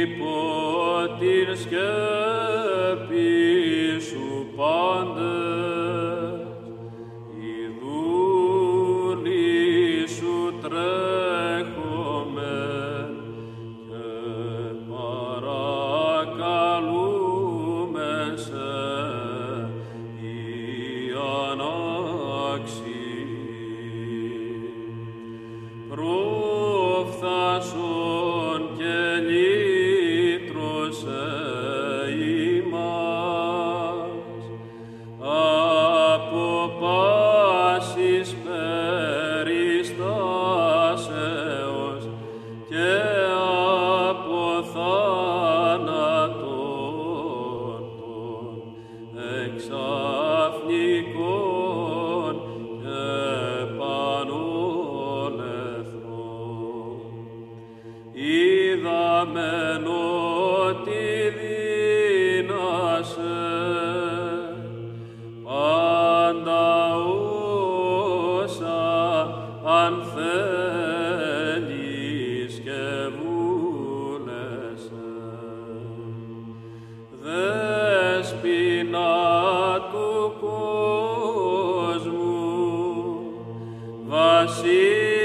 υπό την σκέπη σου πάντες, οι δούλοι σου τρέχομε και παρακαλούμε σε η ανάξη. Προφθάσω Βασίλειο